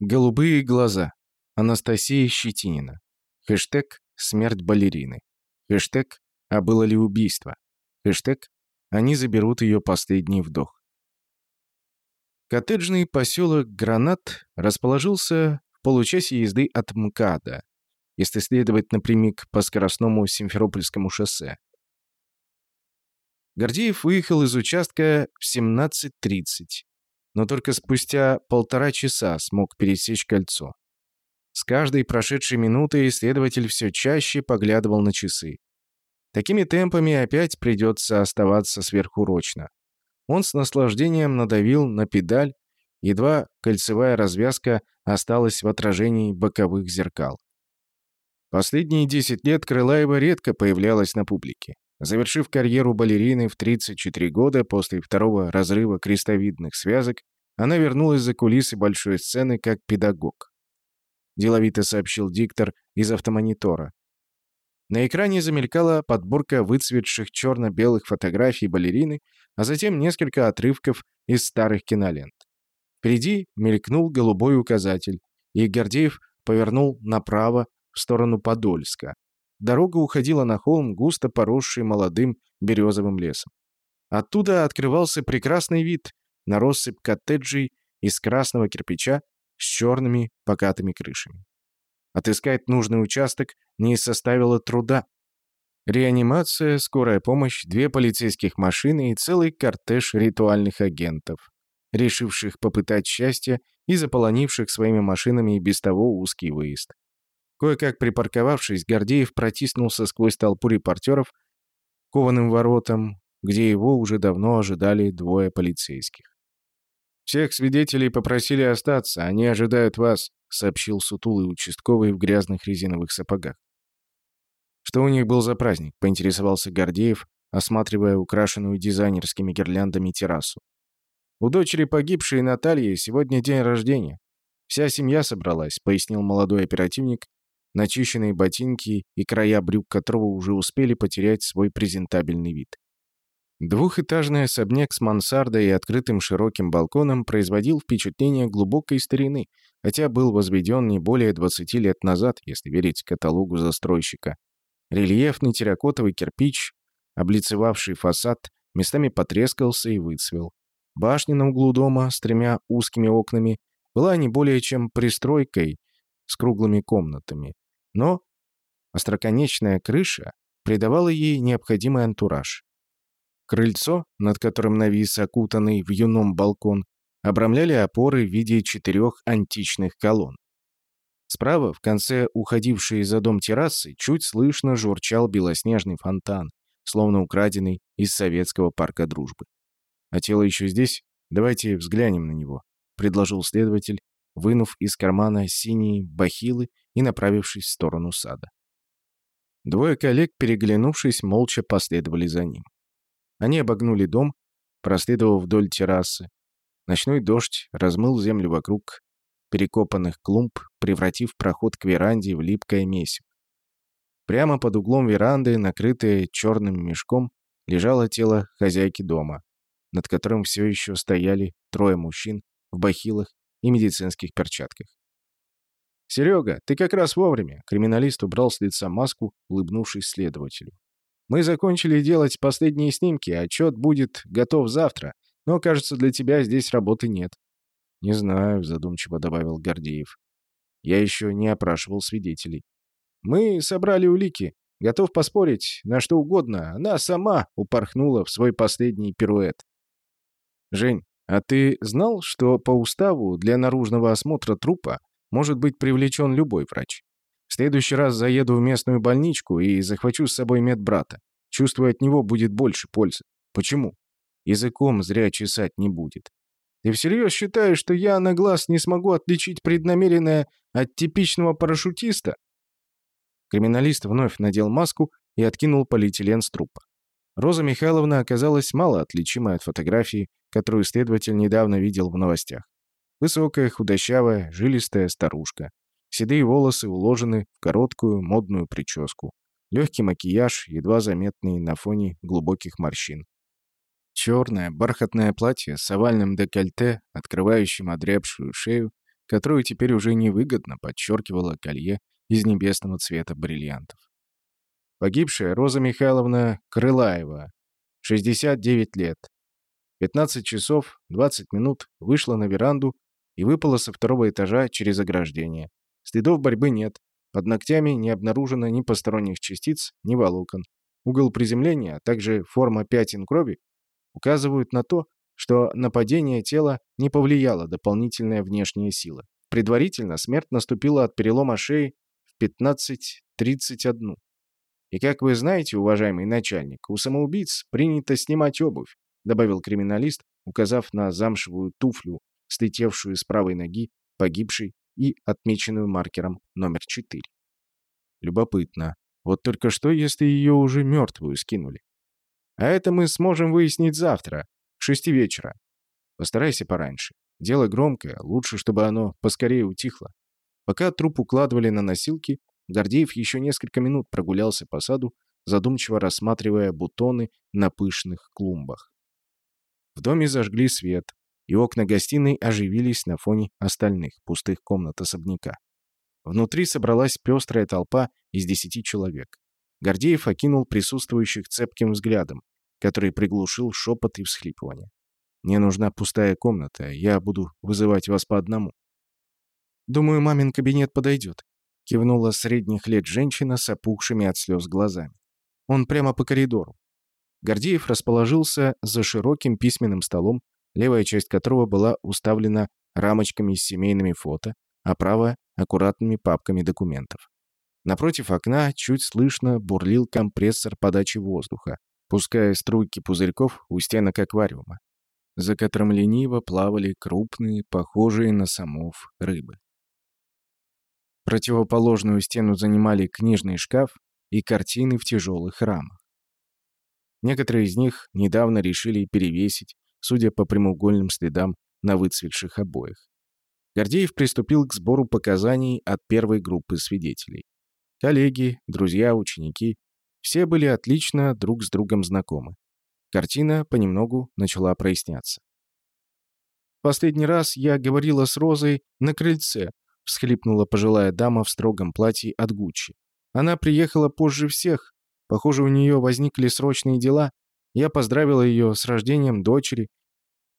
Голубые глаза. Анастасия Щетинина. Хэштег «Смерть балерины». Хэштег «А было ли убийство?» Хэштег «Они заберут ее последний вдох». Коттеджный поселок Гранат расположился в получасе езды от МКАДа, если следовать напрямик по скоростному Симферопольскому шоссе. Гордеев выехал из участка в 17.30, но только спустя полтора часа смог пересечь кольцо. С каждой прошедшей минутой следователь все чаще поглядывал на часы. Такими темпами опять придется оставаться сверхурочно. Он с наслаждением надавил на педаль, едва кольцевая развязка осталась в отражении боковых зеркал. Последние 10 лет Крылаева редко появлялась на публике. Завершив карьеру балерины в 34 года после второго разрыва крестовидных связок, она вернулась за кулисы большой сцены как педагог. Деловито сообщил диктор из автомонитора. На экране замелькала подборка выцветших черно-белых фотографий балерины, а затем несколько отрывков из старых кинолент. Впереди мелькнул голубой указатель, и Гордеев повернул направо в сторону Подольска, Дорога уходила на холм, густо поросший молодым березовым лесом. Оттуда открывался прекрасный вид на россыпь коттеджей из красного кирпича с черными покатыми крышами. Отыскать нужный участок не составило труда. Реанимация, скорая помощь, две полицейских машины и целый кортеж ритуальных агентов, решивших попытать счастье и заполонивших своими машинами и без того узкий выезд. Кое-как припарковавшись, Гордеев протиснулся сквозь толпу репортеров к кованым воротам, где его уже давно ожидали двое полицейских. «Всех свидетелей попросили остаться, они ожидают вас», — сообщил сутулый участковый в грязных резиновых сапогах. «Что у них был за праздник?» — поинтересовался Гордеев, осматривая украшенную дизайнерскими гирляндами террасу. «У дочери погибшей Натальи сегодня день рождения. Вся семья собралась», — пояснил молодой оперативник, начищенные ботинки и края брюк которого уже успели потерять свой презентабельный вид. Двухэтажный особняк с мансардой и открытым широким балконом производил впечатление глубокой старины, хотя был возведен не более 20 лет назад, если верить каталогу застройщика. Рельефный терракотовый кирпич, облицевавший фасад, местами потрескался и выцвел. Башня на углу дома с тремя узкими окнами была не более чем пристройкой с круглыми комнатами, но остроконечная крыша придавала ей необходимый антураж. Крыльцо, над которым навис окутанный в юном балкон, обрамляли опоры в виде четырех античных колонн. Справа, в конце уходившей за дом террасы, чуть слышно журчал белоснежный фонтан, словно украденный из советского парка дружбы. «А тело еще здесь? Давайте взглянем на него», — предложил следователь, вынув из кармана синие бахилы и направившись в сторону сада. Двое коллег, переглянувшись, молча последовали за ним. Они обогнули дом, проследовав вдоль террасы. Ночной дождь размыл землю вокруг перекопанных клумб, превратив проход к веранде в липкое месиво. Прямо под углом веранды, накрытое черным мешком, лежало тело хозяйки дома, над которым все еще стояли трое мужчин в бахилах и медицинских перчатках. «Серега, ты как раз вовремя!» Криминалист убрал с лица маску, улыбнувшись следователю. «Мы закончили делать последние снимки, отчет будет готов завтра, но, кажется, для тебя здесь работы нет». «Не знаю», — задумчиво добавил Гордеев. «Я еще не опрашивал свидетелей». «Мы собрали улики. Готов поспорить на что угодно. Она сама упорхнула в свой последний пируэт». «Жень, а ты знал, что по уставу для наружного осмотра трупа может быть привлечен любой врач? В следующий раз заеду в местную больничку и захвачу с собой медбрата. Чувствую, от него будет больше пользы. Почему? Языком зря чесать не будет. Ты всерьез считаешь, что я на глаз не смогу отличить преднамеренное от типичного парашютиста? Криминалист вновь надел маску и откинул полиэтилен с трупа. Роза Михайловна оказалась мало отличимой от фотографии, которую следователь недавно видел в новостях. Высокая, худощавая, жилистая старушка. Седые волосы уложены в короткую модную прическу. Легкий макияж, едва заметный на фоне глубоких морщин. Черное бархатное платье с овальным декольте, открывающим одрябшую шею, которую теперь уже невыгодно подчеркивало колье из небесного цвета бриллиантов. Погибшая Роза Михайловна Крылаева, 69 лет. 15 часов 20 минут вышла на веранду и выпала со второго этажа через ограждение. Следов борьбы нет. Под ногтями не обнаружено ни посторонних частиц, ни волокон. Угол приземления, а также форма пятен крови указывают на то, что нападение тела не повлияло дополнительная внешняя сила. Предварительно смерть наступила от перелома шеи в 15.31. И как вы знаете, уважаемый начальник, у самоубийц принято снимать обувь, добавил криминалист, указав на замшевую туфлю, слетевшую с правой ноги погибшей и отмеченную маркером номер 4. Любопытно. Вот только что, если ее уже мертвую скинули? А это мы сможем выяснить завтра, к шести вечера. Постарайся пораньше. Дело громкое, лучше, чтобы оно поскорее утихло. Пока труп укладывали на носилки, Гордеев еще несколько минут прогулялся по саду, задумчиво рассматривая бутоны на пышных клумбах. В доме зажгли свет, и окна гостиной оживились на фоне остальных пустых комнат особняка. Внутри собралась пестрая толпа из десяти человек. Гордеев окинул присутствующих цепким взглядом, который приглушил шепот и всхлипывание. «Мне нужна пустая комната, я буду вызывать вас по одному». «Думаю, мамин кабинет подойдет», кивнула средних лет женщина с опухшими от слез глазами. Он прямо по коридору. Гордеев расположился за широким письменным столом, левая часть которого была уставлена рамочками с семейными фото, а правая — аккуратными папками документов. Напротив окна чуть слышно бурлил компрессор подачи воздуха, пуская струйки пузырьков у стенок аквариума, за которым лениво плавали крупные, похожие на самов, рыбы. Противоположную стену занимали книжный шкаф и картины в тяжелых рамах. Некоторые из них недавно решили перевесить, судя по прямоугольным следам на выцветших обоях. Гордеев приступил к сбору показаний от первой группы свидетелей. Коллеги, друзья, ученики — все были отлично друг с другом знакомы. Картина понемногу начала проясняться. Последний раз я говорила с Розой на крыльце, всхлипнула пожилая дама в строгом платье от Гуччи. Она приехала позже всех. Похоже, у нее возникли срочные дела. Я поздравила ее с рождением дочери.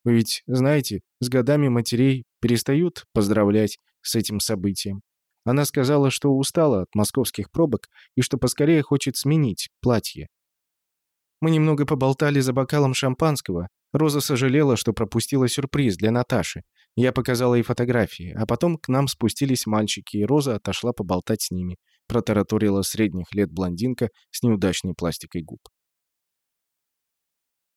Вы ведь знаете, с годами матерей перестают поздравлять с этим событием. Она сказала, что устала от московских пробок и что поскорее хочет сменить платье. Мы немного поболтали за бокалом шампанского. Роза сожалела, что пропустила сюрприз для Наташи. Я показала ей фотографии, а потом к нам спустились мальчики, и Роза отошла поболтать с ними. Протараторила средних лет блондинка с неудачной пластикой губ.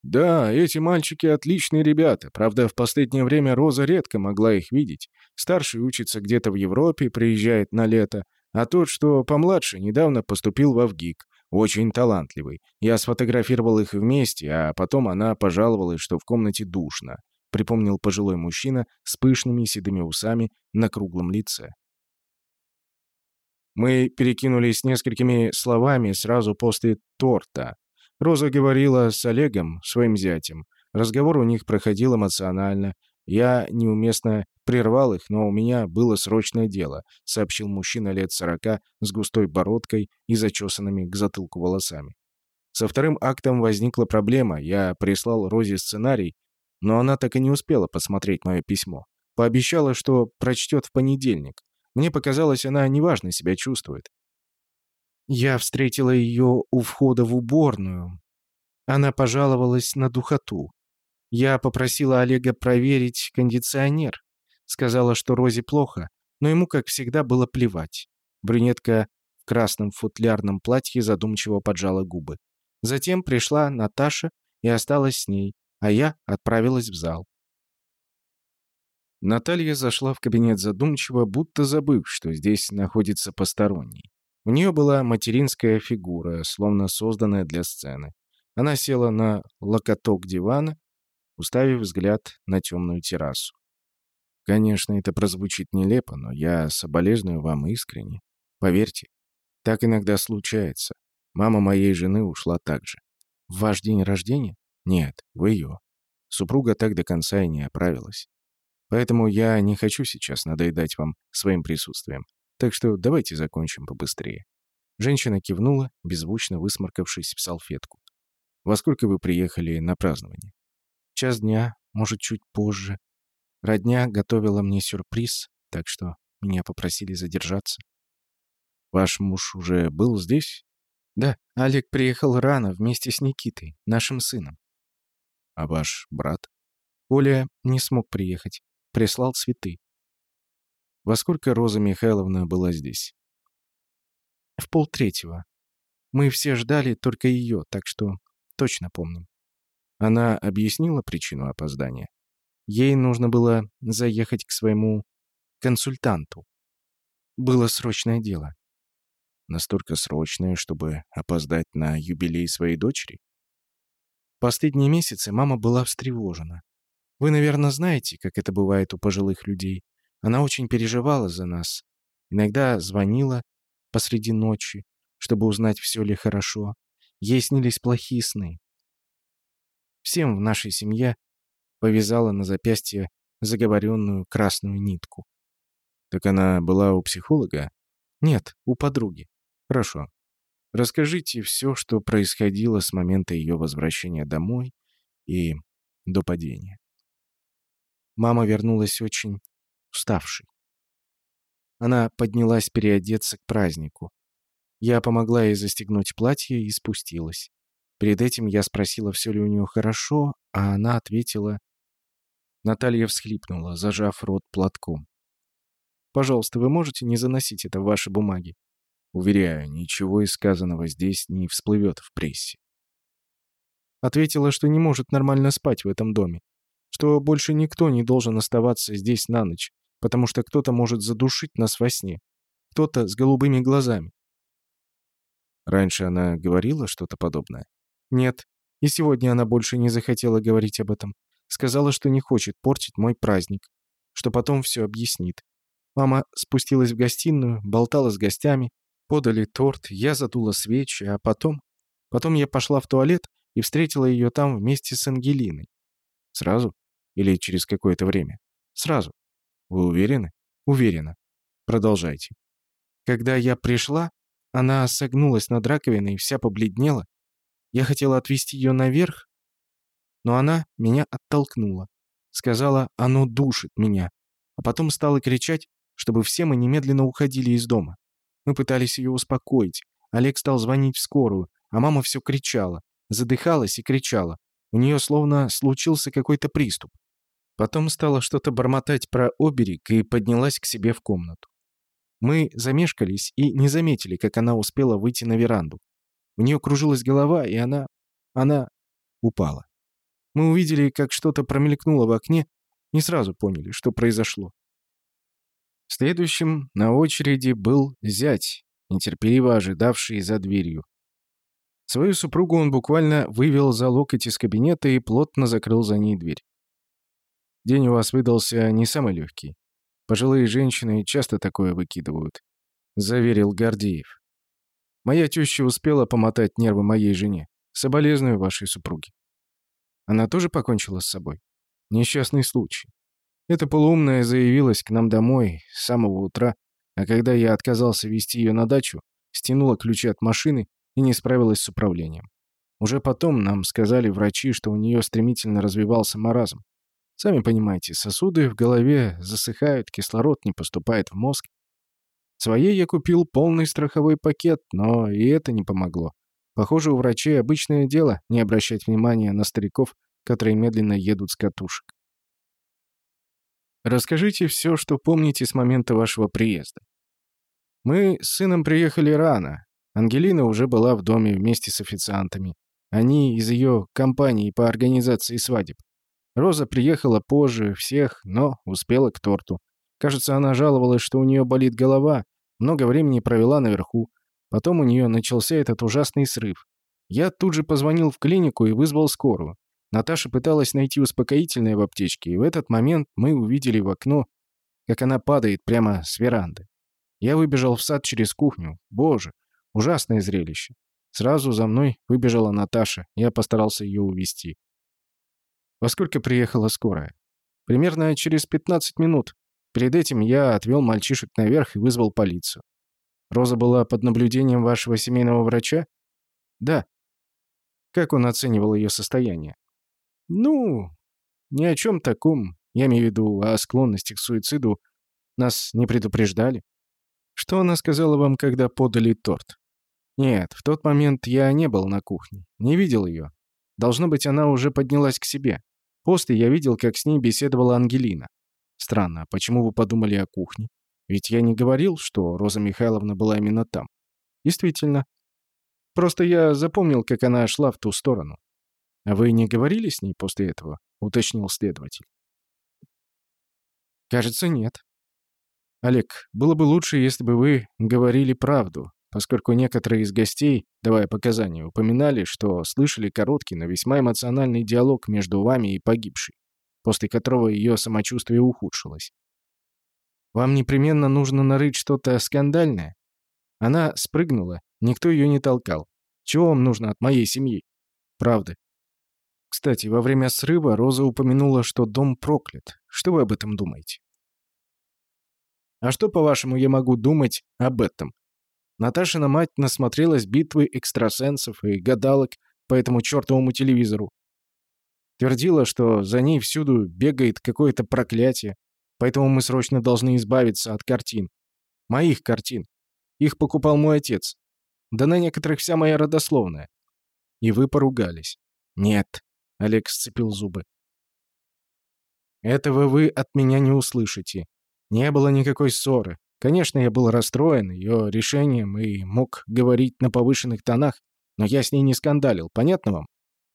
«Да, эти мальчики отличные ребята. Правда, в последнее время Роза редко могла их видеть. Старший учится где-то в Европе, приезжает на лето, а тот, что помладше, недавно поступил в Авгик. Очень талантливый. Я сфотографировал их вместе, а потом она пожаловалась, что в комнате душно припомнил пожилой мужчина с пышными седыми усами на круглом лице. Мы перекинулись несколькими словами сразу после торта. Роза говорила с Олегом, своим зятем. Разговор у них проходил эмоционально. Я неуместно прервал их, но у меня было срочное дело, сообщил мужчина лет сорока с густой бородкой и зачесанными к затылку волосами. Со вторым актом возникла проблема. Я прислал Розе сценарий, но она так и не успела посмотреть мое письмо. Пообещала, что прочтет в понедельник. Мне показалось, она неважно себя чувствует. Я встретила ее у входа в уборную. Она пожаловалась на духоту. Я попросила Олега проверить кондиционер. Сказала, что Розе плохо, но ему, как всегда, было плевать. Брюнетка в красном футлярном платье задумчиво поджала губы. Затем пришла Наташа и осталась с ней а я отправилась в зал. Наталья зашла в кабинет задумчиво, будто забыв, что здесь находится посторонний. У нее была материнская фигура, словно созданная для сцены. Она села на локоток дивана, уставив взгляд на темную террасу. Конечно, это прозвучит нелепо, но я соболезную вам искренне. Поверьте, так иногда случается. Мама моей жены ушла так же. В ваш день рождения? Нет, в ее. Супруга так до конца и не оправилась. Поэтому я не хочу сейчас надоедать вам своим присутствием. Так что давайте закончим побыстрее». Женщина кивнула, беззвучно высморкавшись в салфетку. «Во сколько вы приехали на празднование?» «Час дня, может, чуть позже. Родня готовила мне сюрприз, так что меня попросили задержаться». «Ваш муж уже был здесь?» «Да, Олег приехал рано вместе с Никитой, нашим сыном». «А ваш брат?» «Оля не смог приехать. Прислал цветы». «Во сколько Роза Михайловна была здесь?» в полтретьего. Мы все ждали только ее, так что точно помним. Она объяснила причину опоздания. Ей нужно было заехать к своему консультанту. Было срочное дело. Настолько срочное, чтобы опоздать на юбилей своей дочери? Последние месяцы мама была встревожена. Вы, наверное, знаете, как это бывает у пожилых людей. Она очень переживала за нас. Иногда звонила посреди ночи, чтобы узнать, все ли хорошо. Ей снились плохие сны. Всем в нашей семье повязала на запястье заговоренную красную нитку. Так она была у психолога? Нет, у подруги. Хорошо. Расскажите все, что происходило с момента ее возвращения домой и до падения. Мама вернулась очень уставшей. Она поднялась переодеться к празднику. Я помогла ей застегнуть платье и спустилась. Перед этим я спросила, все ли у нее хорошо, а она ответила... Наталья всхлипнула, зажав рот платком. «Пожалуйста, вы можете не заносить это в ваши бумаги?» Уверяю, ничего из сказанного здесь не всплывет в прессе. Ответила, что не может нормально спать в этом доме, что больше никто не должен оставаться здесь на ночь, потому что кто-то может задушить нас во сне. Кто-то с голубыми глазами. Раньше она говорила что-то подобное? Нет. И сегодня она больше не захотела говорить об этом. Сказала, что не хочет портить мой праздник. Что потом все объяснит. Мама спустилась в гостиную, болтала с гостями. Подали торт, я задула свечи, а потом... Потом я пошла в туалет и встретила ее там вместе с Ангелиной. Сразу? Или через какое-то время? Сразу. Вы уверены? Уверена. Продолжайте. Когда я пришла, она согнулась над раковиной, вся побледнела. Я хотела отвести ее наверх, но она меня оттолкнула. Сказала, оно душит меня. А потом стала кричать, чтобы все мы немедленно уходили из дома. Мы пытались ее успокоить. Олег стал звонить в скорую, а мама все кричала. Задыхалась и кричала. У нее словно случился какой-то приступ. Потом стала что-то бормотать про оберег и поднялась к себе в комнату. Мы замешкались и не заметили, как она успела выйти на веранду. У нее кружилась голова, и она... она... упала. Мы увидели, как что-то промелькнуло в окне, не сразу поняли, что произошло. Следующим на очереди был зять, нетерпеливо ожидавший за дверью. Свою супругу он буквально вывел за локоть из кабинета и плотно закрыл за ней дверь. День у вас выдался не самый легкий. Пожилые женщины часто такое выкидывают», — заверил Гордеев. «Моя теща успела помотать нервы моей жене. Соболезную вашей супруге». Она тоже покончила с собой? Несчастный случай. Эта полуумная заявилась к нам домой с самого утра, а когда я отказался везти ее на дачу, стянула ключи от машины и не справилась с управлением. Уже потом нам сказали врачи, что у нее стремительно развивался маразм. Сами понимаете, сосуды в голове засыхают, кислород не поступает в мозг. Своей я купил полный страховой пакет, но и это не помогло. Похоже, у врачей обычное дело не обращать внимания на стариков, которые медленно едут с катушек. Расскажите все, что помните с момента вашего приезда. Мы с сыном приехали рано. Ангелина уже была в доме вместе с официантами. Они из ее компании по организации свадеб. Роза приехала позже всех, но успела к торту. Кажется, она жаловалась, что у нее болит голова, много времени провела наверху. Потом у нее начался этот ужасный срыв. Я тут же позвонил в клинику и вызвал скорую. Наташа пыталась найти успокоительное в аптечке, и в этот момент мы увидели в окно, как она падает прямо с веранды. Я выбежал в сад через кухню. Боже, ужасное зрелище. Сразу за мной выбежала Наташа. Я постарался ее увести. Во сколько приехала скорая? Примерно через 15 минут. Перед этим я отвел мальчишек наверх и вызвал полицию. Роза была под наблюдением вашего семейного врача? Да. Как он оценивал ее состояние? Ну, ни о чем таком. Я имею в виду о склонности к суициду. Нас не предупреждали. Что она сказала вам, когда подали торт? Нет, в тот момент я не был на кухне. Не видел ее. Должно быть, она уже поднялась к себе. После я видел, как с ней беседовала Ангелина. Странно, почему вы подумали о кухне? Ведь я не говорил, что Роза Михайловна была именно там. Действительно. Просто я запомнил, как она шла в ту сторону. А вы не говорили с ней после этого? Уточнил следователь. Кажется, нет. Олег, было бы лучше, если бы вы говорили правду, поскольку некоторые из гостей, давая показания, упоминали, что слышали короткий, но весьма эмоциональный диалог между вами и погибшей, после которого ее самочувствие ухудшилось. Вам непременно нужно нарыть что-то скандальное? Она спрыгнула, никто ее не толкал. Чего вам нужно от моей семьи? Правда. Кстати, во время срыва Роза упомянула, что дом проклят. Что вы об этом думаете? А что, по-вашему, я могу думать об этом? Наташина мать насмотрелась битвы экстрасенсов и гадалок по этому чертовому телевизору. Твердила, что за ней всюду бегает какое-то проклятие, Поэтому мы срочно должны избавиться от картин. Моих картин. Их покупал мой отец. Да на некоторых вся моя родословная. И вы поругались. Нет. Олег сцепил зубы. Этого вы от меня не услышите. Не было никакой ссоры. Конечно, я был расстроен ее решением и мог говорить на повышенных тонах, но я с ней не скандалил, понятно вам?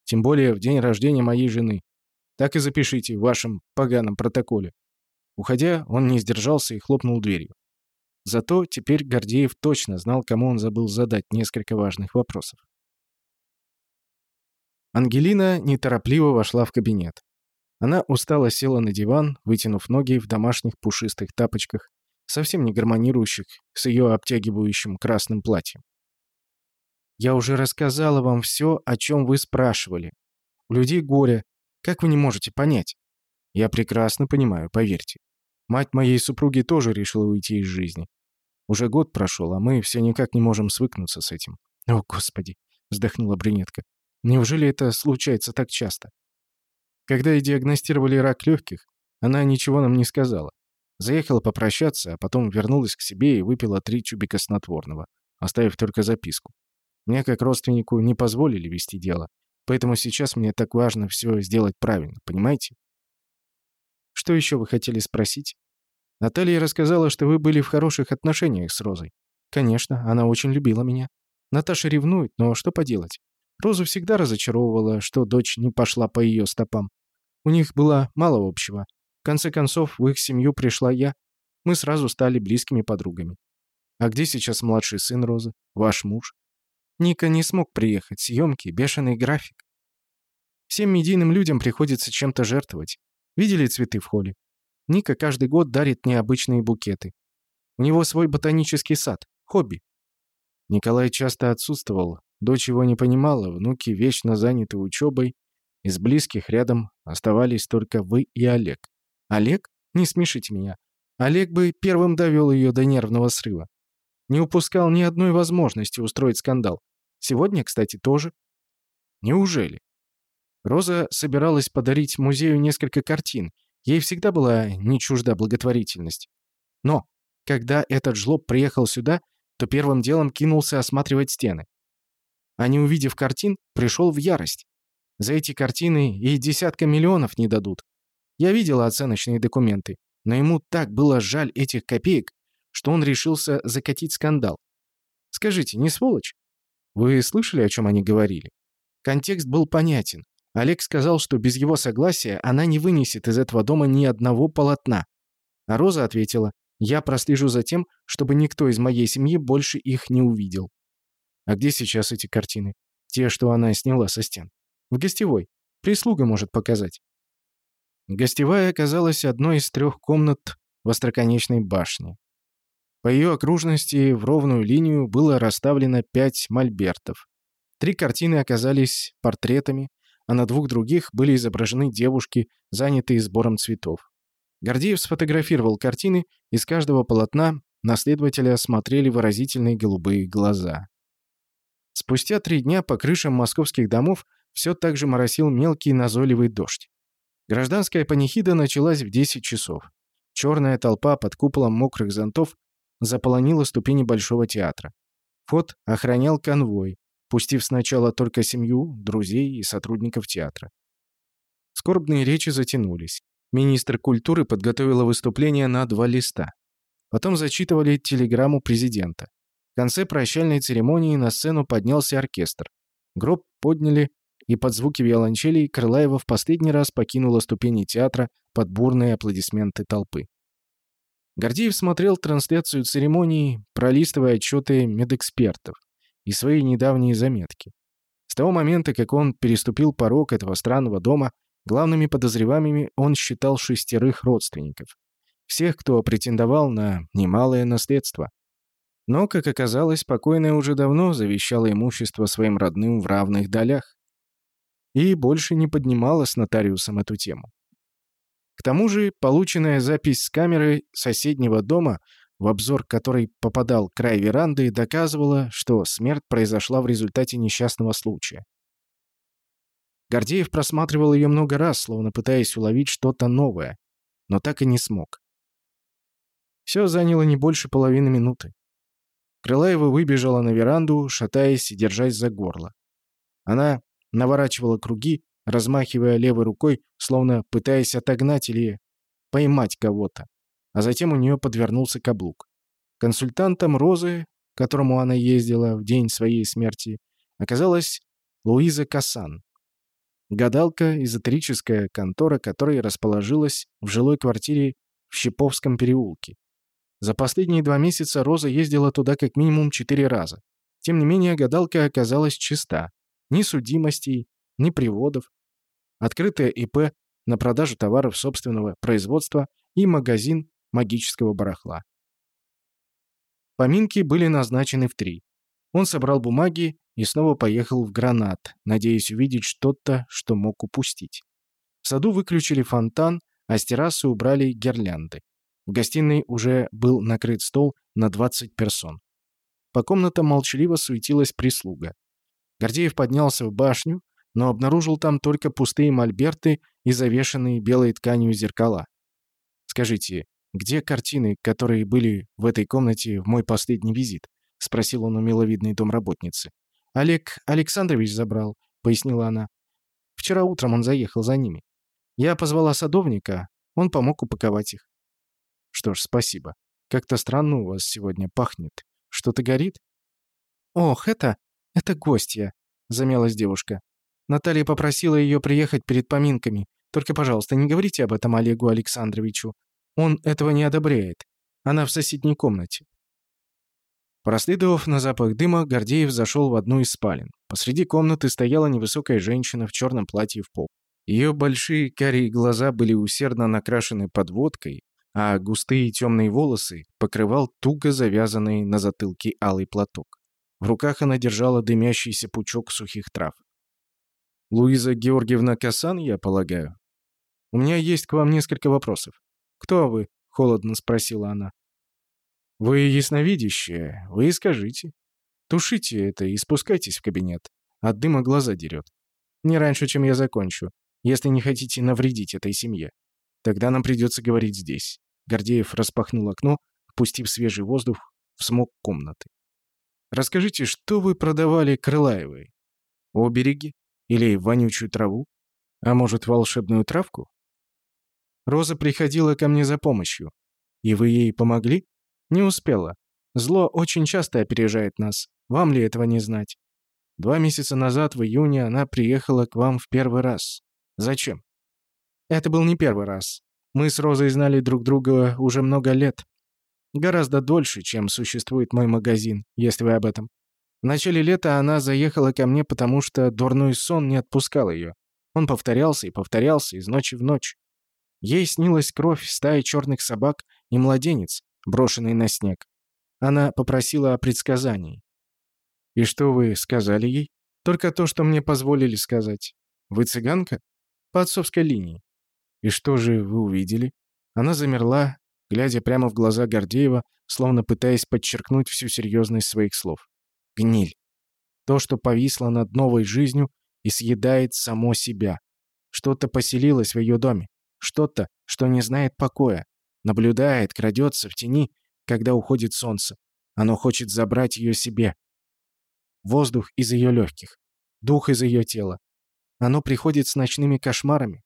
Тем более в день рождения моей жены. Так и запишите в вашем поганом протоколе. Уходя, он не сдержался и хлопнул дверью. Зато теперь Гордеев точно знал, кому он забыл задать несколько важных вопросов. Ангелина неторопливо вошла в кабинет. Она устало села на диван, вытянув ноги в домашних пушистых тапочках, совсем не гармонирующих с ее обтягивающим красным платьем. «Я уже рассказала вам все, о чем вы спрашивали. У людей горе. Как вы не можете понять?» «Я прекрасно понимаю, поверьте. Мать моей супруги тоже решила уйти из жизни. Уже год прошел, а мы все никак не можем свыкнуться с этим. «О, Господи!» — вздохнула брюнетка. «Неужели это случается так часто?» Когда ей диагностировали рак легких, она ничего нам не сказала. Заехала попрощаться, а потом вернулась к себе и выпила три тюбика снотворного, оставив только записку. Мне, как родственнику, не позволили вести дело, поэтому сейчас мне так важно все сделать правильно, понимаете? Что еще вы хотели спросить? Наталья рассказала, что вы были в хороших отношениях с Розой. Конечно, она очень любила меня. Наташа ревнует, но что поделать? Розу всегда разочаровывала, что дочь не пошла по ее стопам. У них было мало общего. Конце концов, в их семью пришла я. Мы сразу стали близкими подругами. А где сейчас младший сын Розы? Ваш муж? Ника не смог приехать. Съемки, бешеный график. Всем медийным людям приходится чем-то жертвовать. Видели цветы в холле? Ника каждый год дарит необычные букеты. У него свой ботанический сад. Хобби. Николай часто отсутствовал. Дочь его не понимала, внуки вечно заняты учебой. Из близких рядом оставались только вы и Олег. Олег? Не смешите меня. Олег бы первым довел ее до нервного срыва. Не упускал ни одной возможности устроить скандал. Сегодня, кстати, тоже. Неужели? Роза собиралась подарить музею несколько картин. Ей всегда была не чужда благотворительность. Но, когда этот жлоб приехал сюда, то первым делом кинулся осматривать стены. А не увидев картин, пришел в ярость. За эти картины и десятка миллионов не дадут. Я видела оценочные документы, но ему так было жаль этих копеек, что он решился закатить скандал. Скажите, не сволочь? Вы слышали, о чем они говорили? Контекст был понятен. Олег сказал, что без его согласия она не вынесет из этого дома ни одного полотна. А Роза ответила, «Я прослежу за тем, чтобы никто из моей семьи больше их не увидел». А где сейчас эти картины? Те, что она сняла со стен. В гостевой. Прислуга может показать. Гостевая оказалась одной из трех комнат в остроконечной башне. По ее окружности в ровную линию было расставлено пять мольбертов. Три картины оказались портретами, а на двух других были изображены девушки, занятые сбором цветов. Гордеев сфотографировал картины, из каждого полотна на следователя смотрели выразительные голубые глаза. Спустя три дня по крышам московских домов все так же моросил мелкий назойливый дождь. Гражданская панихида началась в 10 часов. Черная толпа под куполом мокрых зонтов заполонила ступени Большого театра. Вход охранял конвой, пустив сначала только семью, друзей и сотрудников театра. Скорбные речи затянулись. Министр культуры подготовила выступление на два листа. Потом зачитывали телеграмму президента. В конце прощальной церемонии на сцену поднялся оркестр. Гроб подняли, и под звуки виолончелей Крылаева в последний раз покинула ступени театра под бурные аплодисменты толпы. Гордеев смотрел трансляцию церемонии, пролистывая отчеты медэкспертов и свои недавние заметки. С того момента, как он переступил порог этого странного дома, главными подозреваемыми он считал шестерых родственников. Всех, кто претендовал на немалое наследство. Но, как оказалось, покойная уже давно завещала имущество своим родным в равных долях. И больше не поднимала с нотариусом эту тему. К тому же, полученная запись с камеры соседнего дома в обзор которой попадал край веранды, доказывала, что смерть произошла в результате несчастного случая. Гордеев просматривал ее много раз, словно пытаясь уловить что-то новое, но так и не смог. Все заняло не больше половины минуты. Крылаева выбежала на веранду, шатаясь и держась за горло. Она наворачивала круги, размахивая левой рукой, словно пытаясь отогнать или поймать кого-то а затем у нее подвернулся каблук. Консультантом Розы, к которому она ездила в день своей смерти, оказалась Луиза Кассан. Гадалка, эзотерическая контора, которая расположилась в жилой квартире в Щеповском переулке. За последние два месяца Роза ездила туда как минимум четыре раза. Тем не менее, гадалка оказалась чиста. Ни судимостей, ни приводов. Открытая ИП на продажу товаров собственного производства и магазин магического барахла. Поминки были назначены в три. Он собрал бумаги и снова поехал в Гранат, надеясь увидеть что-то, что мог упустить. В саду выключили фонтан, а с террасы убрали гирлянды. В гостиной уже был накрыт стол на 20 персон. По комнатам молчаливо суетилась прислуга. Гордеев поднялся в башню, но обнаружил там только пустые мольберты и завешенные белой тканью зеркала. «Скажите, «Где картины, которые были в этой комнате в мой последний визит?» — спросил он у миловидной домработницы. «Олег Александрович забрал», — пояснила она. «Вчера утром он заехал за ними. Я позвала садовника, он помог упаковать их». «Что ж, спасибо. Как-то странно у вас сегодня пахнет. Что-то горит?» «Ох, это... это гостья», — замялась девушка. Наталья попросила ее приехать перед поминками. Только, пожалуйста, не говорите об этом Олегу Александровичу. Он этого не одобряет. Она в соседней комнате. Проследовав на запах дыма, Гордеев зашел в одну из спален. Посреди комнаты стояла невысокая женщина в черном платье в пол. Ее большие карие глаза были усердно накрашены подводкой, а густые темные волосы покрывал туго завязанный на затылке алый платок. В руках она держала дымящийся пучок сухих трав. «Луиза Георгиевна Касан, я полагаю? У меня есть к вам несколько вопросов. «Кто вы?» — холодно спросила она. «Вы ясновидящая, вы и скажите. Тушите это и спускайтесь в кабинет. От дыма глаза дерет. Не раньше, чем я закончу, если не хотите навредить этой семье. Тогда нам придется говорить здесь». Гордеев распахнул окно, впустив свежий воздух в смог комнаты. «Расскажите, что вы продавали Крылаевой? Обереги? Или вонючую траву? А может, волшебную травку?» Роза приходила ко мне за помощью. И вы ей помогли? Не успела. Зло очень часто опережает нас. Вам ли этого не знать? Два месяца назад, в июне, она приехала к вам в первый раз. Зачем? Это был не первый раз. Мы с Розой знали друг друга уже много лет. Гораздо дольше, чем существует мой магазин, если вы об этом. В начале лета она заехала ко мне, потому что дурной сон не отпускал ее. Он повторялся и повторялся из ночи в ночь. Ей снилась кровь стаи черных собак и младенец, брошенный на снег. Она попросила о предсказании. «И что вы сказали ей?» «Только то, что мне позволили сказать. Вы цыганка? По отцовской линии. И что же вы увидели? Она замерла, глядя прямо в глаза Гордеева, словно пытаясь подчеркнуть всю серьезность своих слов. Гниль. То, что повисло над новой жизнью и съедает само себя. Что-то поселилось в ее доме. Что-то, что не знает покоя. Наблюдает, крадется в тени, когда уходит солнце. Оно хочет забрать ее себе. Воздух из ее легких. Дух из ее тела. Оно приходит с ночными кошмарами.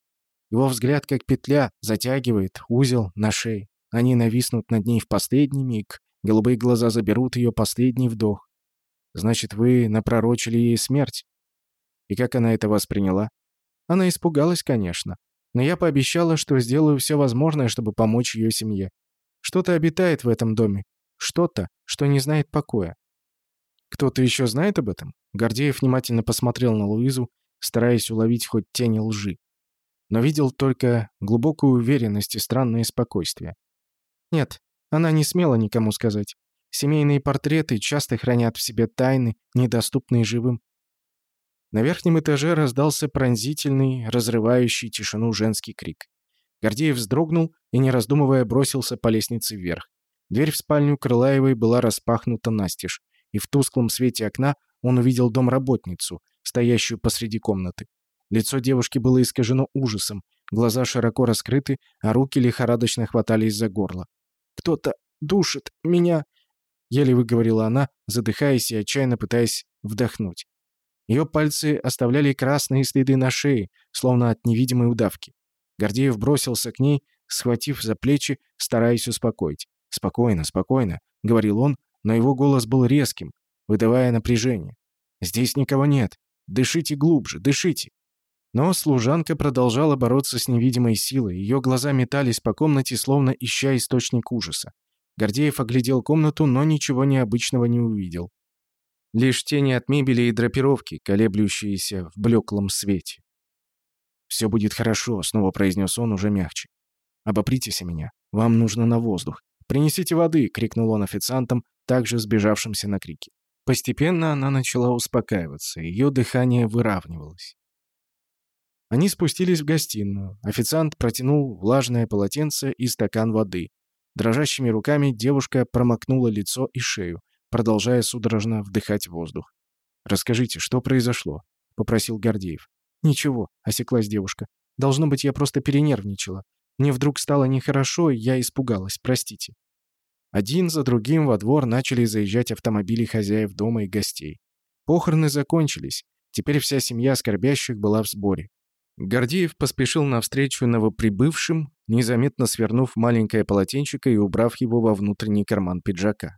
Его взгляд, как петля, затягивает узел на шее. Они нависнут над ней в последний миг. Голубые глаза заберут ее последний вдох. Значит, вы напророчили ей смерть? И как она это восприняла? Она испугалась, конечно. Но я пообещала, что сделаю все возможное, чтобы помочь ее семье. Что-то обитает в этом доме. Что-то, что не знает покоя. Кто-то еще знает об этом? Гордеев внимательно посмотрел на Луизу, стараясь уловить хоть тень лжи. Но видел только глубокую уверенность и странное спокойствие. Нет, она не смела никому сказать. Семейные портреты часто хранят в себе тайны, недоступные живым. На верхнем этаже раздался пронзительный, разрывающий тишину женский крик. Гордеев вздрогнул и, не раздумывая, бросился по лестнице вверх. Дверь в спальню Крылаевой была распахнута настежь, и в тусклом свете окна он увидел домработницу, стоящую посреди комнаты. Лицо девушки было искажено ужасом, глаза широко раскрыты, а руки лихорадочно хватались за горло. «Кто-то душит меня!» — еле выговорила она, задыхаясь и отчаянно пытаясь вдохнуть. Ее пальцы оставляли красные следы на шее, словно от невидимой удавки. Гордеев бросился к ней, схватив за плечи, стараясь успокоить. «Спокойно, спокойно», — говорил он, но его голос был резким, выдавая напряжение. «Здесь никого нет. Дышите глубже, дышите». Но служанка продолжала бороться с невидимой силой, ее глаза метались по комнате, словно ища источник ужаса. Гордеев оглядел комнату, но ничего необычного не увидел. Лишь тени от мебели и драпировки, колеблющиеся в блеклом свете. «Все будет хорошо», — снова произнес он уже мягче. «Обопритесь о меня. Вам нужно на воздух. Принесите воды!» — крикнул он официантам, также сбежавшимся на крики. Постепенно она начала успокаиваться, ее дыхание выравнивалось. Они спустились в гостиную. Официант протянул влажное полотенце и стакан воды. Дрожащими руками девушка промокнула лицо и шею, продолжая судорожно вдыхать воздух. «Расскажите, что произошло?» — попросил Гордеев. «Ничего», — осеклась девушка. «Должно быть, я просто перенервничала. Мне вдруг стало нехорошо, и я испугалась. Простите». Один за другим во двор начали заезжать автомобили хозяев дома и гостей. Похороны закончились. Теперь вся семья скорбящих была в сборе. Гордеев поспешил навстречу новоприбывшим, незаметно свернув маленькое полотенчико и убрав его во внутренний карман пиджака.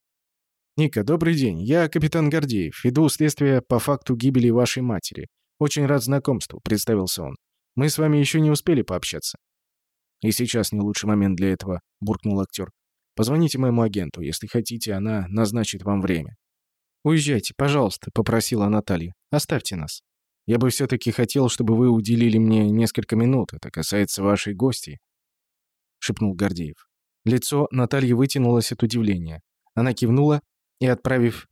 «Ника, добрый день. Я капитан Гордеев. Иду следствие по факту гибели вашей матери. Очень рад знакомству», — представился он. «Мы с вами еще не успели пообщаться». «И сейчас не лучший момент для этого», — буркнул актер. Позвоните моему агенту, если хотите, она назначит вам время». «Уезжайте, пожалуйста», — попросила Наталья. «Оставьте нас. Я бы все-таки хотел, чтобы вы уделили мне несколько минут. Это касается вашей гости», — шепнул Гордеев. Лицо Натальи вытянулось от удивления. Она кивнула и, отправив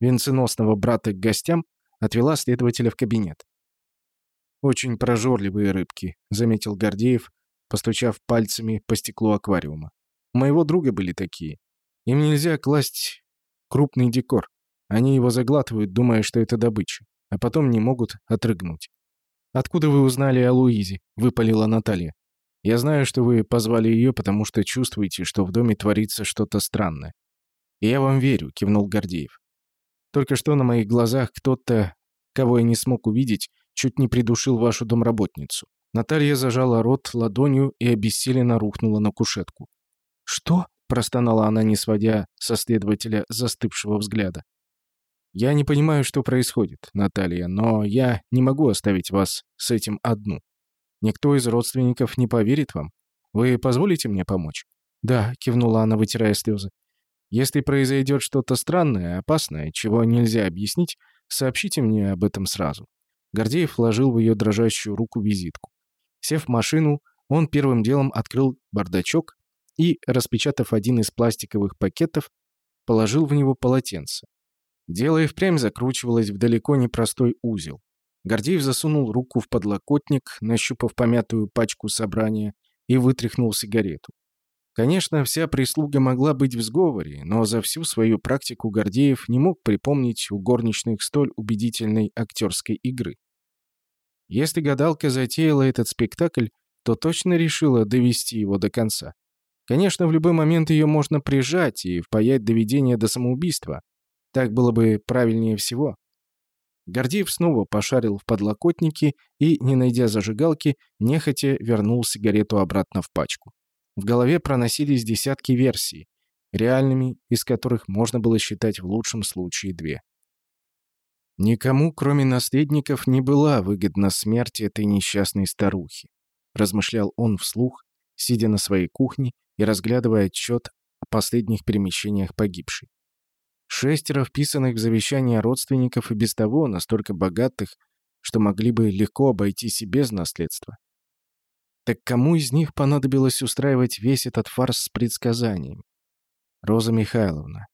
венценосного брата к гостям, отвела следователя в кабинет. «Очень прожорливые рыбки», — заметил Гордеев, постучав пальцами по стеклу аквариума. У моего друга были такие. Им нельзя класть крупный декор. Они его заглатывают, думая, что это добыча, а потом не могут отрыгнуть. «Откуда вы узнали о Луизе?» — выпалила Наталья. «Я знаю, что вы позвали ее, потому что чувствуете, что в доме творится что-то странное». «И я вам верю», — кивнул Гордеев. «Только что на моих глазах кто-то, кого я не смог увидеть, чуть не придушил вашу домработницу». Наталья зажала рот ладонью и обессиленно рухнула на кушетку. «Что?» — простонала она, не сводя со следователя застывшего взгляда. «Я не понимаю, что происходит, Наталья, но я не могу оставить вас с этим одну. Никто из родственников не поверит вам. Вы позволите мне помочь?» «Да», — кивнула она, вытирая слезы. «Если произойдет что-то странное, опасное, чего нельзя объяснить, сообщите мне об этом сразу». Гордеев вложил в ее дрожащую руку визитку. Сев в машину, он первым делом открыл бардачок и, распечатав один из пластиковых пакетов, положил в него полотенце. Дело и впрямь закручивалось в далеко не простой узел. Гордеев засунул руку в подлокотник, нащупав помятую пачку собрания, и вытряхнул сигарету. Конечно, вся прислуга могла быть в сговоре, но за всю свою практику Гордеев не мог припомнить у горничных столь убедительной актерской игры. Если гадалка затеяла этот спектакль, то точно решила довести его до конца. Конечно, в любой момент ее можно прижать и впаять доведение до самоубийства. Так было бы правильнее всего. Гордеев снова пошарил в подлокотнике и, не найдя зажигалки, нехотя вернул сигарету обратно в пачку. В голове проносились десятки версий, реальными, из которых можно было считать в лучшем случае две. Никому, кроме наследников, не была выгодна смерть этой несчастной старухи, размышлял он вслух, сидя на своей кухне и разглядывая отчет о последних перемещениях погибшей. Шестеро вписанных в завещание родственников и без того настолько богатых, что могли бы легко обойтись и без наследства. Так кому из них понадобилось устраивать весь этот фарс с предсказанием? Роза Михайловна,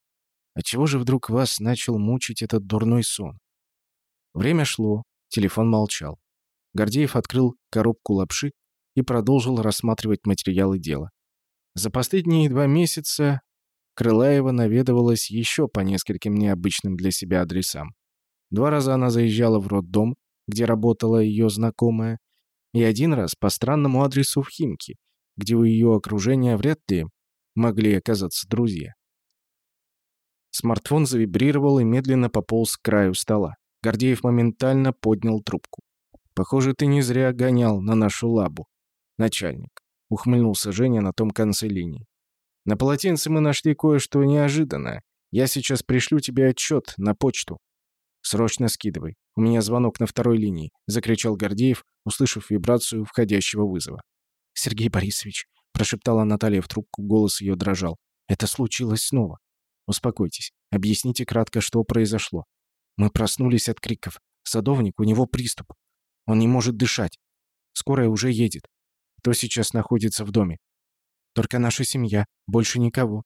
отчего же вдруг вас начал мучить этот дурной сон? Время шло, телефон молчал. Гордеев открыл коробку лапши и продолжил рассматривать материалы дела. За последние два месяца Крылаева наведывалась еще по нескольким необычным для себя адресам. Два раза она заезжала в роддом, где работала ее знакомая, и один раз по странному адресу в Химки, где у ее окружения вряд ли могли оказаться друзья. Смартфон завибрировал и медленно пополз к краю стола. Гордеев моментально поднял трубку. «Похоже, ты не зря гонял на нашу лабу, начальник», — ухмыльнулся Женя на том конце линии. На полотенце мы нашли кое-что неожиданное. Я сейчас пришлю тебе отчет на почту. Срочно скидывай. У меня звонок на второй линии, закричал Гордеев, услышав вибрацию входящего вызова. Сергей Борисович, прошептала Наталья в трубку, голос ее дрожал. Это случилось снова. Успокойтесь. Объясните кратко, что произошло. Мы проснулись от криков. Садовник, у него приступ. Он не может дышать. Скорая уже едет. Кто сейчас находится в доме? Только наша семья, больше никого.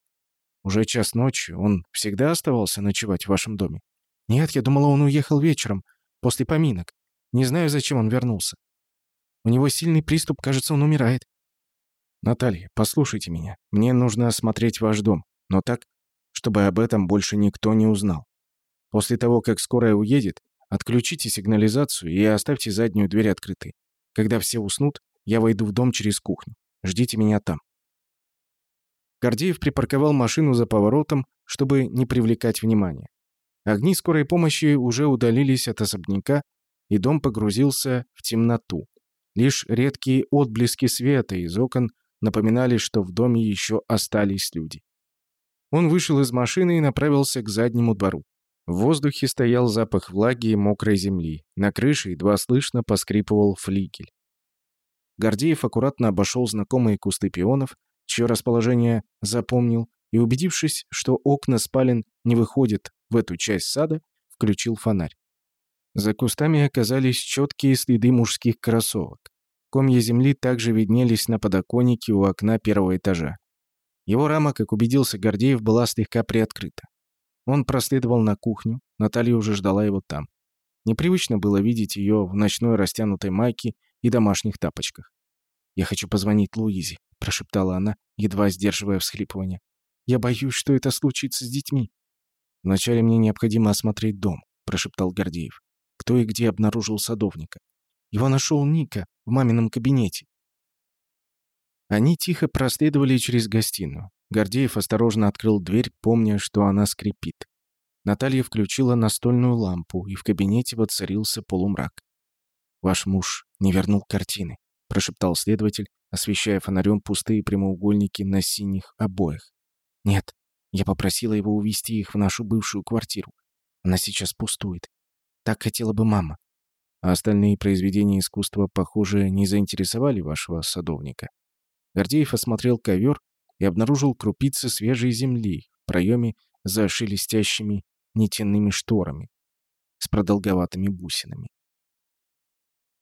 Уже час ночи, он всегда оставался ночевать в вашем доме? Нет, я думала, он уехал вечером, после поминок. Не знаю, зачем он вернулся. У него сильный приступ, кажется, он умирает. Наталья, послушайте меня. Мне нужно осмотреть ваш дом, но так, чтобы об этом больше никто не узнал. После того, как скорая уедет, отключите сигнализацию и оставьте заднюю дверь открытой. Когда все уснут, я войду в дом через кухню. Ждите меня там. Гордеев припарковал машину за поворотом, чтобы не привлекать внимания. Огни скорой помощи уже удалились от особняка, и дом погрузился в темноту. Лишь редкие отблески света из окон напоминали, что в доме еще остались люди. Он вышел из машины и направился к заднему двору. В воздухе стоял запах влаги и мокрой земли. На крыше едва слышно поскрипывал флигель. Гордеев аккуратно обошел знакомые кусты пионов, чье расположение запомнил, и, убедившись, что окна спален не выходят в эту часть сада, включил фонарь. За кустами оказались четкие следы мужских кроссовок. Комья земли также виднелись на подоконнике у окна первого этажа. Его рама, как убедился Гордеев, была слегка приоткрыта. Он проследовал на кухню, Наталья уже ждала его там. Непривычно было видеть ее в ночной растянутой майке и домашних тапочках. «Я хочу позвонить Луизе», прошептала она, едва сдерживая всхлипывание. «Я боюсь, что это случится с детьми». «Вначале мне необходимо осмотреть дом», — прошептал Гордеев. «Кто и где обнаружил садовника?» «Его нашел Ника в мамином кабинете». Они тихо проследовали через гостиную. Гордеев осторожно открыл дверь, помня, что она скрипит. Наталья включила настольную лампу, и в кабинете воцарился полумрак. «Ваш муж не вернул картины», — прошептал следователь, освещая фонарем пустые прямоугольники на синих обоях. «Нет, я попросила его увезти их в нашу бывшую квартиру. Она сейчас пустует. Так хотела бы мама. А остальные произведения искусства, похоже, не заинтересовали вашего садовника». Гордеев осмотрел ковер и обнаружил крупицы свежей земли в проеме за шелестящими нитяными шторами с продолговатыми бусинами.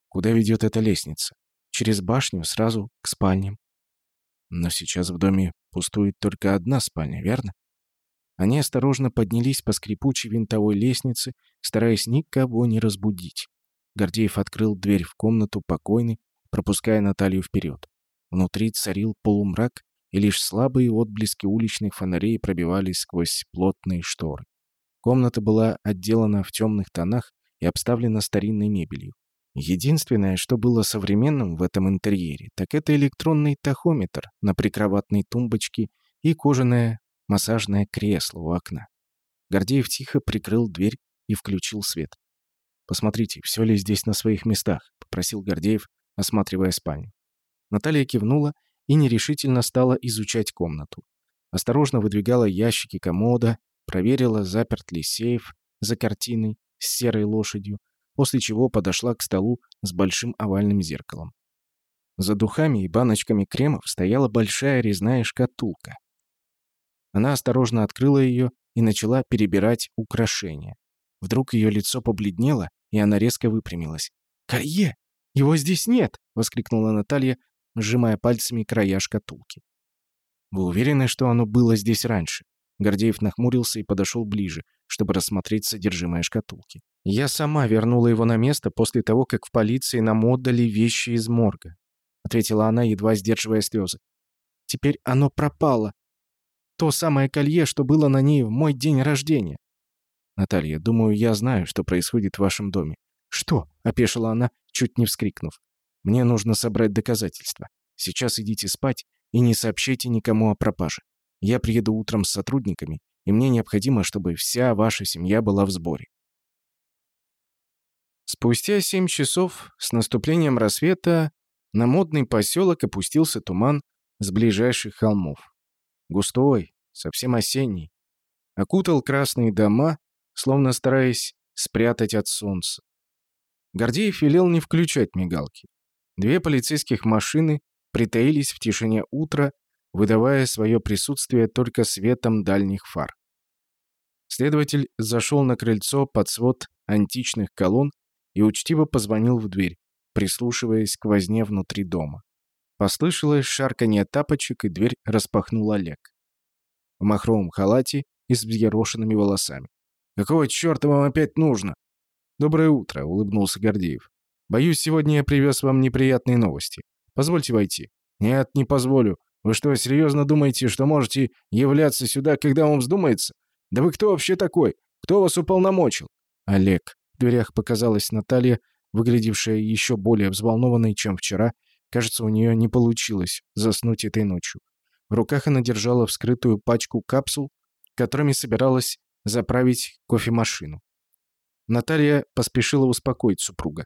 Куда ведет эта лестница? Через башню сразу к спальням. Но сейчас в доме пустует только одна спальня, верно? Они осторожно поднялись по скрипучей винтовой лестнице, стараясь никого не разбудить. Гордеев открыл дверь в комнату покойной, пропуская Наталью вперед. Внутри царил полумрак, и лишь слабые отблески уличных фонарей пробивались сквозь плотные шторы. Комната была отделана в темных тонах и обставлена старинной мебелью. Единственное, что было современным в этом интерьере, так это электронный тахометр на прикроватной тумбочке и кожаное массажное кресло у окна. Гордеев тихо прикрыл дверь и включил свет. «Посмотрите, все ли здесь на своих местах», — попросил Гордеев, осматривая спальню. Наталья кивнула и нерешительно стала изучать комнату. Осторожно выдвигала ящики комода, проверила, заперт ли сейф за картиной с серой лошадью, после чего подошла к столу с большим овальным зеркалом. За духами и баночками кремов стояла большая резная шкатулка. Она осторожно открыла ее и начала перебирать украшения. Вдруг ее лицо побледнело, и она резко выпрямилась. «Колье! Его здесь нет!» — воскликнула Наталья, сжимая пальцами края шкатулки. «Вы уверены, что оно было здесь раньше?» Гордеев нахмурился и подошел ближе, чтобы рассмотреть содержимое шкатулки. «Я сама вернула его на место после того, как в полиции нам отдали вещи из морга», ответила она, едва сдерживая слезы. «Теперь оно пропало. То самое колье, что было на ней в мой день рождения. «Наталья, думаю, я знаю, что происходит в вашем доме». «Что?» — опешила она, чуть не вскрикнув. «Мне нужно собрать доказательства. Сейчас идите спать и не сообщайте никому о пропаже. Я приеду утром с сотрудниками, и мне необходимо, чтобы вся ваша семья была в сборе». Спустя семь часов с наступлением рассвета на модный поселок опустился туман с ближайших холмов. Густой, совсем осенний. Окутал красные дома, словно стараясь спрятать от солнца. Гордеев велел не включать мигалки. Две полицейских машины притаились в тишине утра, выдавая свое присутствие только светом дальних фар. Следователь зашел на крыльцо под свод античных колонн и учтиво позвонил в дверь, прислушиваясь к возне внутри дома. Послышалось шарканье тапочек, и дверь распахнул Олег. В махровом халате и с взъерошенными волосами. Какого черта вам опять нужно?» «Доброе утро», — улыбнулся Гордеев. «Боюсь, сегодня я привез вам неприятные новости. Позвольте войти». «Нет, не позволю. Вы что, серьезно думаете, что можете являться сюда, когда вам вздумается? Да вы кто вообще такой? Кто вас уполномочил?» «Олег». В дверях показалась Наталья, выглядевшая еще более взволнованной, чем вчера. Кажется, у нее не получилось заснуть этой ночью. В руках она держала вскрытую пачку капсул, которыми собиралась заправить кофемашину. Наталья поспешила успокоить супруга.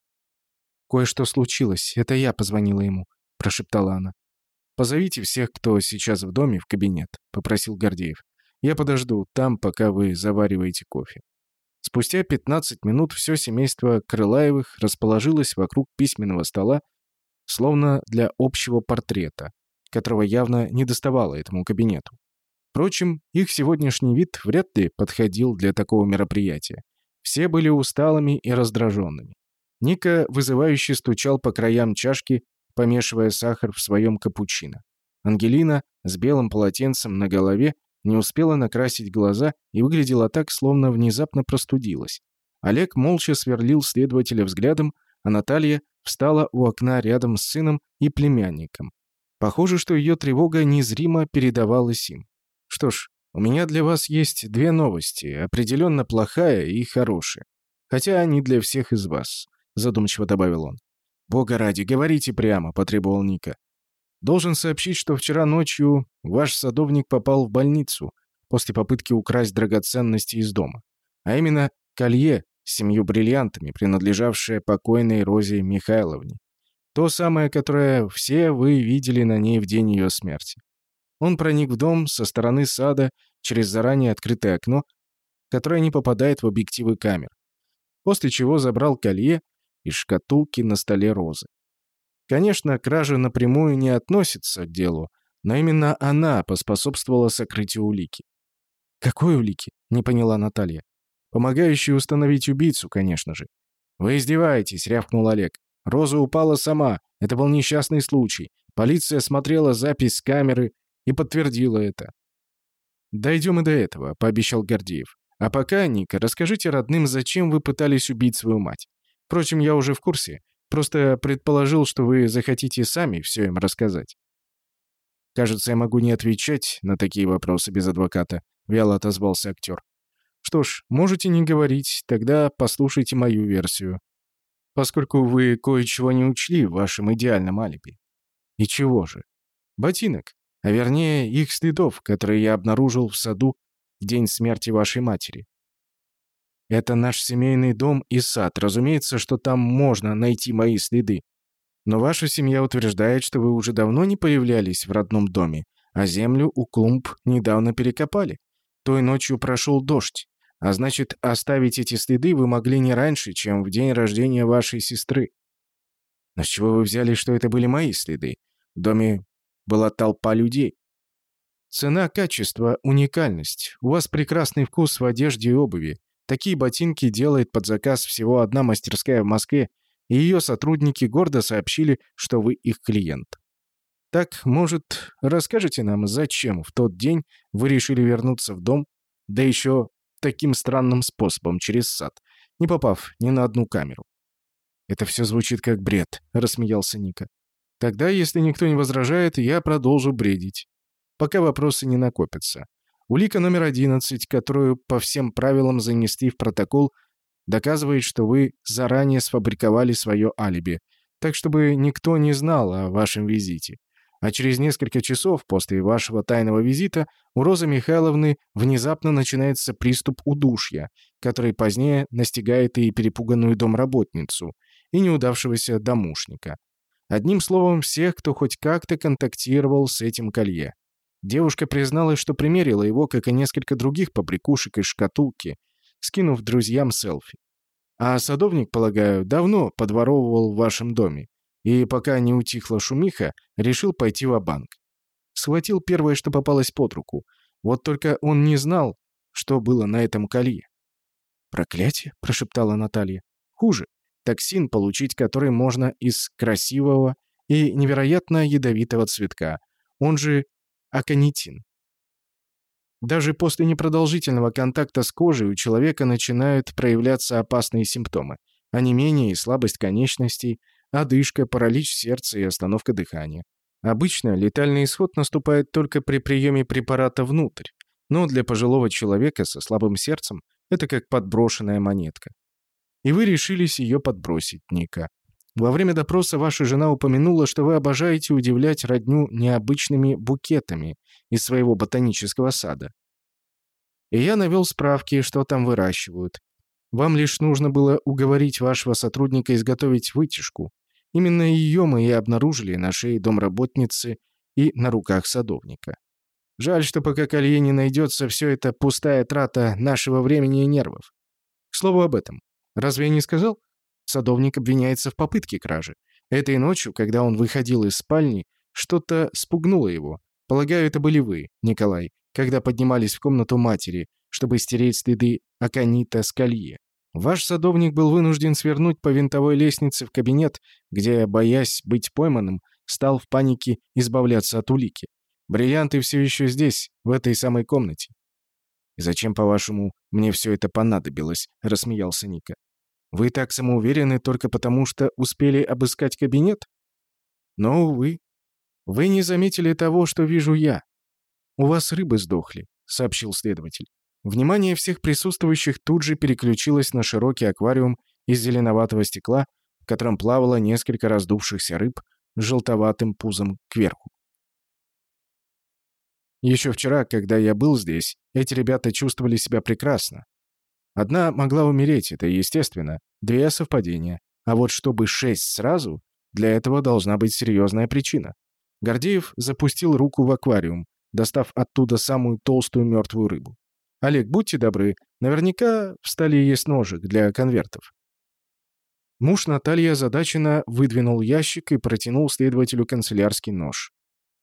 «Кое-что случилось. Это я позвонила ему», — прошептала она. «Позовите всех, кто сейчас в доме, в кабинет», — попросил Гордеев. «Я подожду там, пока вы завариваете кофе». Спустя 15 минут все семейство Крылаевых расположилось вокруг письменного стола, словно для общего портрета, которого явно не доставало этому кабинету. Впрочем, их сегодняшний вид вряд ли подходил для такого мероприятия. Все были усталыми и раздраженными. Ника вызывающе стучал по краям чашки, помешивая сахар в своем капучино. Ангелина с белым полотенцем на голове не успела накрасить глаза и выглядела так, словно внезапно простудилась. Олег молча сверлил следователя взглядом, а Наталья встала у окна рядом с сыном и племянником. Похоже, что ее тревога незримо передавалась им. Что ж, у меня для вас есть две новости, определенно плохая и хорошая. Хотя они для всех из вас», — задумчиво добавил он. «Бога ради, говорите прямо», — потребовал Ника. «Должен сообщить, что вчера ночью ваш садовник попал в больницу после попытки украсть драгоценности из дома. А именно колье с семью бриллиантами, принадлежавшее покойной Розе Михайловне. То самое, которое все вы видели на ней в день ее смерти. Он проник в дом со стороны сада через заранее открытое окно, которое не попадает в объективы камер, после чего забрал колье из шкатулки на столе розы. Конечно, кража напрямую не относится к делу, но именно она поспособствовала сокрытию улики. «Какой улики?» — не поняла Наталья. «Помогающей установить убийцу, конечно же». «Вы издеваетесь», — рявкнул Олег. «Роза упала сама. Это был несчастный случай. Полиция смотрела запись с камеры, и подтвердила это. «Дойдем и до этого», — пообещал Гордеев. «А пока, Ника, расскажите родным, зачем вы пытались убить свою мать. Впрочем, я уже в курсе. Просто предположил, что вы захотите сами все им рассказать. Кажется, я могу не отвечать на такие вопросы без адвоката, вяло отозвался актер. Что ж, можете не говорить, тогда послушайте мою версию. Поскольку вы кое-чего не учли в вашем идеальном алиби. И чего же? Ботинок, а вернее их следов, которые я обнаружил в саду в день смерти вашей матери. Это наш семейный дом и сад. Разумеется, что там можно найти мои следы. Но ваша семья утверждает, что вы уже давно не появлялись в родном доме, а землю у клумб недавно перекопали. Той ночью прошел дождь. А значит, оставить эти следы вы могли не раньше, чем в день рождения вашей сестры. Но с чего вы взяли, что это были мои следы? В доме была толпа людей. Цена, качество, уникальность. У вас прекрасный вкус в одежде и обуви. Такие ботинки делает под заказ всего одна мастерская в Москве, и ее сотрудники гордо сообщили, что вы их клиент. Так, может, расскажете нам, зачем в тот день вы решили вернуться в дом, да еще таким странным способом, через сад, не попав ни на одну камеру? «Это все звучит как бред», — рассмеялся Ника. «Тогда, если никто не возражает, я продолжу бредить. Пока вопросы не накопятся. Улика номер 11, которую по всем правилам занесли в протокол, доказывает, что вы заранее сфабриковали свое алиби, так чтобы никто не знал о вашем визите. А через несколько часов после вашего тайного визита у Розы Михайловны внезапно начинается приступ удушья, который позднее настигает и перепуганную домработницу, и неудавшегося домушника. Одним словом, всех, кто хоть как-то контактировал с этим колье. Девушка призналась, что примерила его, как и несколько других побрякушек из шкатулки, скинув друзьям селфи. А садовник, полагаю, давно подворовывал в вашем доме. И пока не утихла шумиха, решил пойти в банк Схватил первое, что попалось под руку. Вот только он не знал, что было на этом колье. «Проклятие!» — прошептала Наталья. «Хуже. Токсин, получить который можно из красивого и невероятно ядовитого цветка. Он же аконитин. Даже после непродолжительного контакта с кожей у человека начинают проявляться опасные симптомы. Онемение и слабость конечностей, одышка, паралич сердца и остановка дыхания. Обычно летальный исход наступает только при приеме препарата внутрь, но для пожилого человека со слабым сердцем это как подброшенная монетка. И вы решились ее подбросить, Ника. Во время допроса ваша жена упомянула, что вы обожаете удивлять родню необычными букетами из своего ботанического сада. И я навел справки, что там выращивают. Вам лишь нужно было уговорить вашего сотрудника изготовить вытяжку. Именно ее мы и обнаружили на шее домработницы и на руках садовника. Жаль, что пока колье не найдется, все это пустая трата нашего времени и нервов. К слову об этом. Разве я не сказал? Садовник обвиняется в попытке кражи. Этой ночью, когда он выходил из спальни, что-то спугнуло его. Полагаю, это были вы, Николай, когда поднимались в комнату матери, чтобы стереть следы аконита с колье. Ваш садовник был вынужден свернуть по винтовой лестнице в кабинет, где, боясь быть пойманным, стал в панике избавляться от улики. Бриллианты все еще здесь, в этой самой комнате. «И зачем, по-вашему, мне все это понадобилось?» — рассмеялся Ника. Вы так самоуверены только потому, что успели обыскать кабинет? Но, увы, вы не заметили того, что вижу я. У вас рыбы сдохли, сообщил следователь. Внимание всех присутствующих тут же переключилось на широкий аквариум из зеленоватого стекла, в котором плавало несколько раздувшихся рыб с желтоватым пузом кверху. Еще вчера, когда я был здесь, эти ребята чувствовали себя прекрасно. Одна могла умереть, это естественно. Две совпадения. А вот чтобы шесть сразу, для этого должна быть серьезная причина. Гордеев запустил руку в аквариум, достав оттуда самую толстую мертвую рыбу. «Олег, будьте добры, наверняка в столе есть ножик для конвертов». Муж Натальи озадаченно выдвинул ящик и протянул следователю канцелярский нож.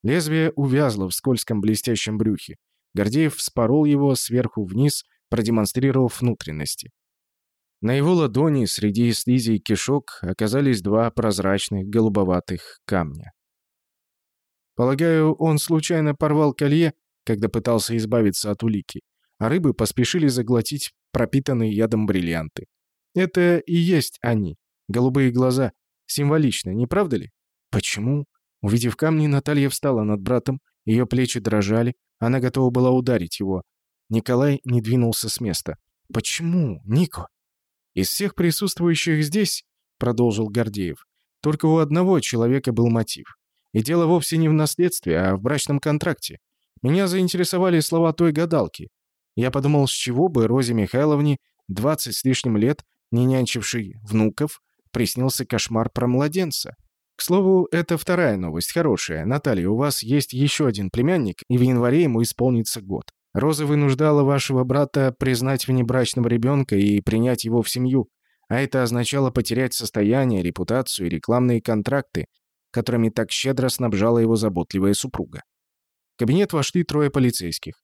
Лезвие увязло в скользком блестящем брюхе. Гордеев вспорол его сверху вниз, продемонстрировав внутренности. На его ладони среди слизи и кишок оказались два прозрачных голубоватых камня. Полагаю, он случайно порвал колье, когда пытался избавиться от улики, а рыбы поспешили заглотить пропитанные ядом бриллианты. Это и есть они. Голубые глаза. Символично, не правда ли? Почему? Увидев камни, Наталья встала над братом, ее плечи дрожали, она готова была ударить его. Николай не двинулся с места. «Почему, Нико?» «Из всех присутствующих здесь», — продолжил Гордеев, «только у одного человека был мотив. И дело вовсе не в наследстве, а в брачном контракте. Меня заинтересовали слова той гадалки. Я подумал, с чего бы Розе Михайловне, 20 с лишним лет, не нянчившей внуков, приснился кошмар про младенца. К слову, это вторая новость, хорошая. Наталья, у вас есть еще один племянник, и в январе ему исполнится год. Роза вынуждала вашего брата признать внебрачного ребенка и принять его в семью, а это означало потерять состояние, репутацию и рекламные контракты, которыми так щедро снабжала его заботливая супруга. В кабинет вошли трое полицейских.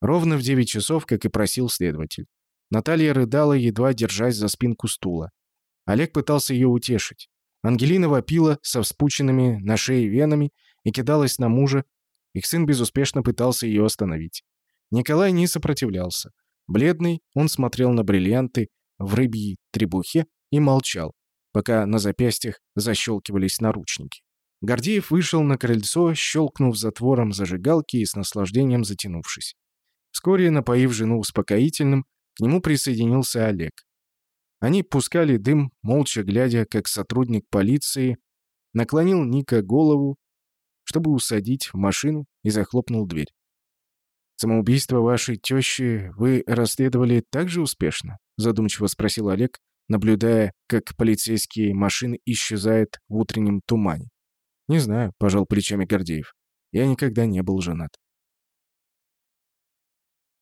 Ровно в 9 часов, как и просил следователь. Наталья рыдала, едва держась за спинку стула. Олег пытался ее утешить. Ангелина вопила со вспученными на шее венами и кидалась на мужа. Их сын безуспешно пытался ее остановить. Николай не сопротивлялся. Бледный, он смотрел на бриллианты в рыбьей требухе и молчал, пока на запястьях защелкивались наручники. Гордеев вышел на крыльцо, щелкнув затвором зажигалки и с наслаждением затянувшись. Вскоре, напоив жену успокоительным, к нему присоединился Олег. Они пускали дым, молча глядя, как сотрудник полиции наклонил Ника голову, чтобы усадить в машину и захлопнул дверь. «Самоубийство вашей тещи вы расследовали так же успешно?» — задумчиво спросил Олег, наблюдая, как полицейские машины исчезают в утреннем тумане. «Не знаю», — пожал плечами Гордеев. «Я никогда не был женат».